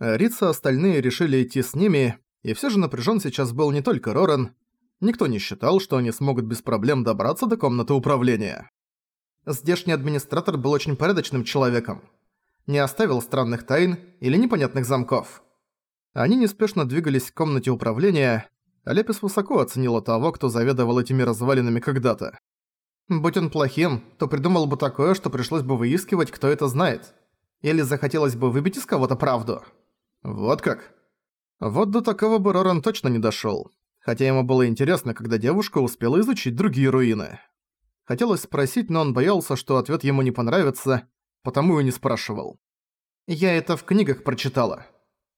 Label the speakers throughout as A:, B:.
A: Рица и остальные решили идти с ними, и все же напряжен сейчас был не только Роран. Никто не считал, что они смогут без проблем добраться до комнаты управления. Здешний администратор был очень порядочным человеком. Не оставил странных тайн или непонятных замков. Они неспешно двигались к комнате управления, а Лепис высоко оценила того, кто заведовал этими развалинами когда-то. Будь он плохим, то придумал бы такое, что пришлось бы выискивать, кто это знает. Или захотелось бы выбить из кого-то правду. Вот как? Вот до такого бы Роран точно не дошёл. Хотя ему было интересно, когда девушка успела изучить другие руины. Хотелось спросить, но он боялся, что ответ ему не понравится, потому и не спрашивал. «Я это в книгах прочитала».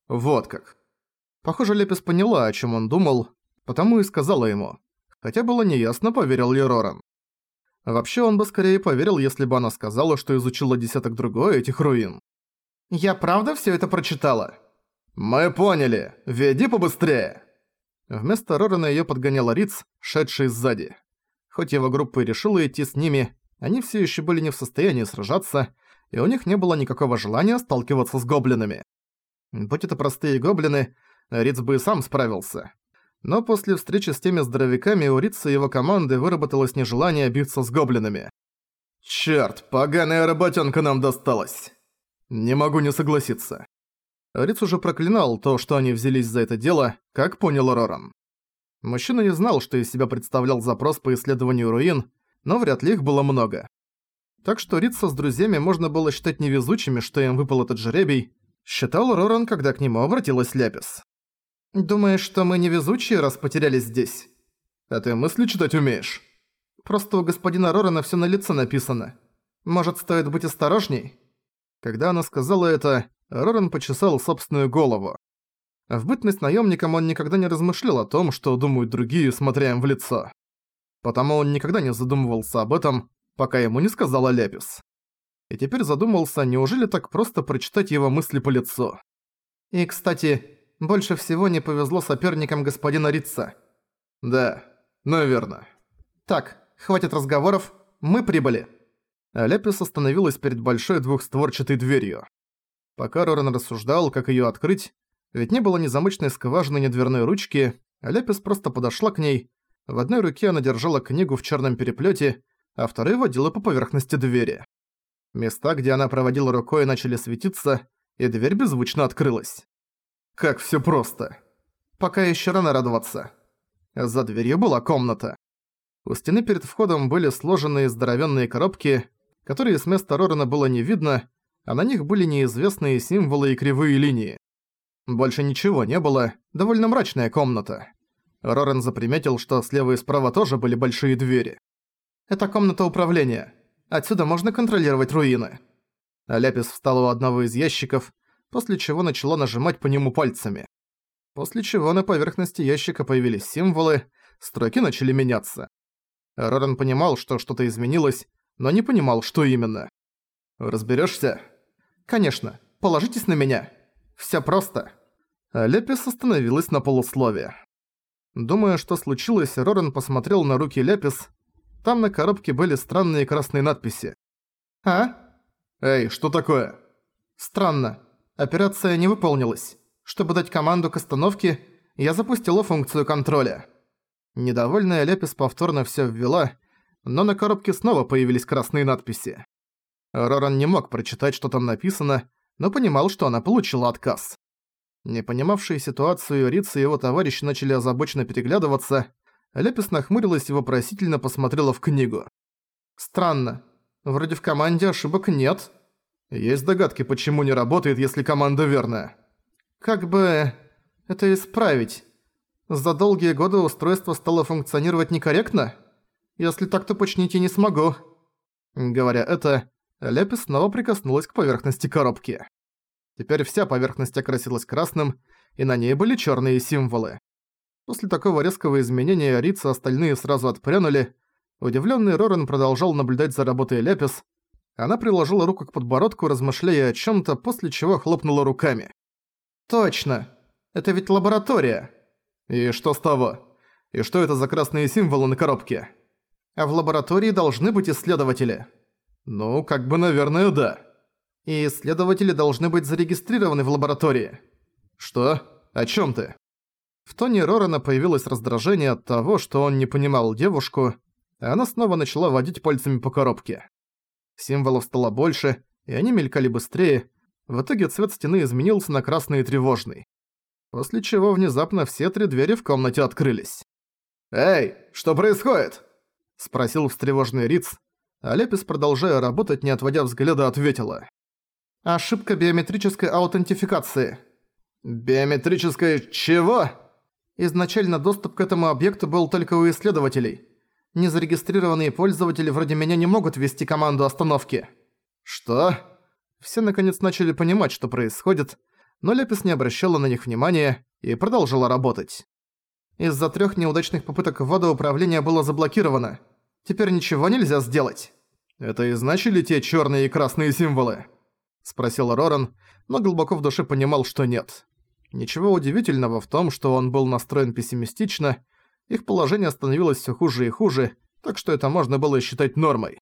A: Вот как. Похоже, Лепис поняла, о чем он думал, потому и сказала ему. Хотя было неясно, поверил ли Роран. Вообще, он бы скорее поверил, если бы она сказала, что изучила десяток другой этих руин. «Я правда все это прочитала?» «Мы поняли. Веди побыстрее!» Вместо Рорана её подгоняла Риц, шедший сзади. Хоть его группа и решила идти с ними, они все еще были не в состоянии сражаться, и у них не было никакого желания сталкиваться с гоблинами. Будь это простые гоблины, Риц бы и сам справился. Но после встречи с теми здоровяками у Рица и его команды выработалось нежелание биться с гоблинами. «Чёрт, поганая работёнка нам досталась!» «Не могу не согласиться». Риц уже проклинал то, что они взялись за это дело, как понял Роран. Мужчина не знал, что из себя представлял запрос по исследованию руин, но вряд ли их было много. Так что Рица с друзьями можно было считать невезучими, что им выпал этот жеребий, считал Роран, когда к нему обратилась Ляпис. «Думаешь, что мы невезучие, раз потерялись здесь?» «А ты мысли читать умеешь?» «Просто у господина Рорана всё на лице написано. Может, стоит быть осторожней?» Когда она сказала это, Роран почесал собственную голову. В бытность наемником он никогда не размышлял о том, что думают другие, смотря им в лицо. Потому он никогда не задумывался об этом, пока ему не сказала Ляпис. И теперь задумался, неужели так просто прочитать его мысли по лицу. И, кстати, больше всего не повезло соперникам господина Рица. Да, наверное. Так, хватит разговоров, мы прибыли. Ляпис остановилась перед большой двухстворчатой дверью. Пока Роран рассуждал, как её открыть, ведь не было ни замочной скважины, ни дверной ручки, а Ляпис просто подошла к ней. В одной руке она держала книгу в чёрном переплёте, а второй водила по поверхности двери. Места, где она проводила рукой, начали светиться, и дверь беззвучно открылась. Как всё просто. Пока ещё рано радоваться. За дверью была комната. У стены перед входом были сложенные здоровенные коробки, которые с места Рорана было не видно, а на них были неизвестные символы и кривые линии. Больше ничего не было, довольно мрачная комната. Роран заприметил, что слева и справа тоже были большие двери. «Это комната управления. Отсюда можно контролировать руины». Ляпис встала у одного из ящиков, после чего начала нажимать по нему пальцами. После чего на поверхности ящика появились символы, строки начали меняться. Роран понимал, что что-то изменилось, но не понимал, что именно. «Разберёшься?» «Конечно. Положитесь на меня. Всё просто». Лепис остановилась на полуслове. Думая, что случилось, Роран посмотрел на руки Лепис. Там на коробке были странные красные надписи. «А?» «Эй, что такое?» «Странно. Операция не выполнилась. Чтобы дать команду к остановке, я запустила функцию контроля. Недовольная Лепис повторно всё ввела, но на коробке снова появились красные надписи. Роран не мог прочитать, что там написано, но понимал, что она получила отказ. Не понимавшие ситуацию, Риц и его товарищи начали озабоченно переглядываться. Лепис нахмурилась и вопросительно посмотрела в книгу. «Странно. Вроде в команде ошибок нет», есть догадки, почему не работает, если команда верная? Как бы... это исправить? За долгие годы устройство стало функционировать некорректно? Если так, то починить я не смогу. Говоря это, Лепи снова прикоснулась к поверхности коробки. Теперь вся поверхность окрасилась красным, и на ней были черные символы. После такого резкого изменения Рица остальные сразу отпрянули. Удивленный Рорен продолжал наблюдать за работой Лепис, она приложила руку к подбородку, размышляя о чем то после чего хлопнула руками. «Точно! Это ведь лаборатория!» «И что с того? И что это за красные символы на коробке?» «А в лаборатории должны быть исследователи». «Ну, как бы, наверное, да». «И исследователи должны быть зарегистрированы в лаборатории». «Что? О чём ты?» В тоне Рорана появилось раздражение от того, что он не понимал девушку, и она снова начала водить пальцами по коробке. Символов стало больше, и они мелькали быстрее, в итоге цвет стены изменился на красный и тревожный. После чего внезапно все три двери в комнате открылись. «Эй, что происходит?» – спросил встревоженный Риц, а Лепис, продолжая работать, не отводя взгляда, ответила. «Ошибка биометрической аутентификации». «Биометрической чего?» Изначально доступ к этому объекту был только у исследователей. Незарегистрированные пользователи вроде меня не могут вести команду остановки. Что? Все наконец начали понимать, что происходит, но Лепис не обращала на них внимания и продолжила работать. Из-за трех неудачных попыток ввода управления было заблокировано. Теперь ничего нельзя сделать. Это и значили те черные и красные символы? Спросил Роран, но глубоко в душе понимал, что нет. Ничего удивительного в том, что он был настроен пессимистично, их положение становилось все хуже и хуже, так что это можно было считать нормой.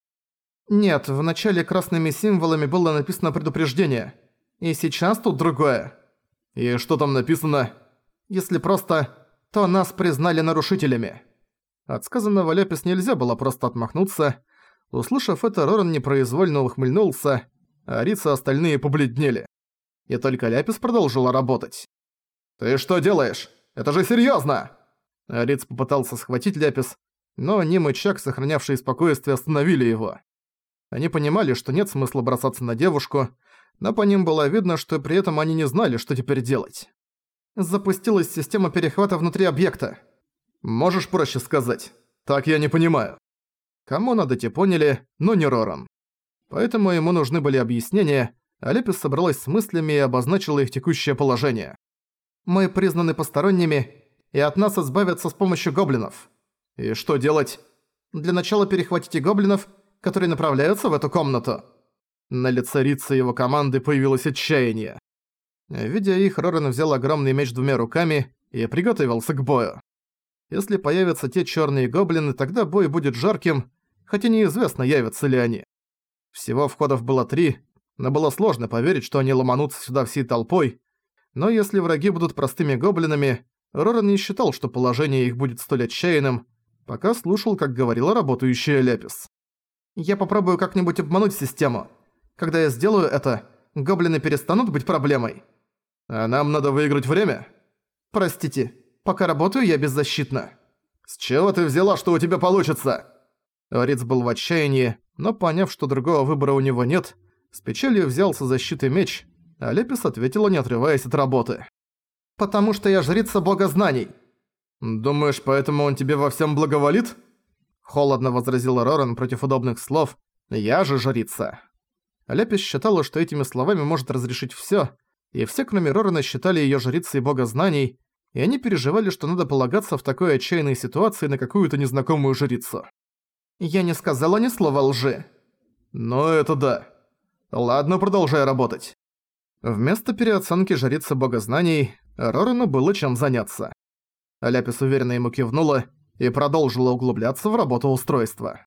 A: Нет, в начале красными символами было написано предупреждение. И сейчас тут другое. И что там написано? Если просто, то нас признали нарушителями. От сказанного Ляпис нельзя было просто отмахнуться. Услышав это, Роран непроизвольно ухмыльнулся, а Рица остальные побледнели. И только Ляпис продолжила работать. «Ты что делаешь? Это же серьёзно!» Риц попытался схватить Ляпис, но Ним и Чак, сохранявшие спокойствие, остановили его. Они понимали, что нет смысла бросаться на девушку, но по ним было видно, что при этом они не знали, что теперь делать. Запустилась система перехвата внутри объекта. Можешь проще сказать? Так я не понимаю. Кому надо, те поняли, но не Роран. Поэтому ему нужны были объяснения, а Лепис собралась с мыслями и обозначила их текущее положение. Мы признаны посторонними, и от нас избавятся с помощью гоблинов. И что делать? Для начала перехватите гоблинов, которые направляются в эту комнату. На лице Рица его команды появилось отчаяние. Видя их, Рорен взял огромный меч двумя руками и приготовился к бою. Если появятся те черные гоблины, тогда бой будет жарким, хотя неизвестно, явятся ли они. Всего входов было три, но было сложно поверить, что они ломанутся сюда всей толпой, но если враги будут простыми гоблинами, Роран не считал, что положение их будет столь отчаянным, пока слушал, как говорила работающая Лепис. «Я попробую как-нибудь обмануть систему. Когда я сделаю это, гоблины перестанут быть проблемой. А нам надо выиграть время?» «Простите, пока работаю я беззащитна». «С чего ты взяла, что у тебя получится?» Риц был в отчаянии, но поняв, что другого выбора у него нет, с печалью взялся за щит и меч, а Лепис ответила, не отрываясь от работы. «Потому что я жрица бога знаний». «Думаешь, поэтому он тебе во всем благоволит?» Холодно возразила Роран против удобных слов «Я же жрица». Лепис считала, что этими словами может разрешить всё, и все, кроме Рорана, считали её жрицей бога знаний, и они переживали, что надо полагаться в такой отчаянной ситуации на какую-то незнакомую жрицу. «Я не сказала ни слова лжи». «Ну это да. Ладно, продолжай работать». Вместо переоценки жрицы богознаний, Рорану было чем заняться. Ляпис уверенно ему кивнула и продолжила углубляться в работу устройства.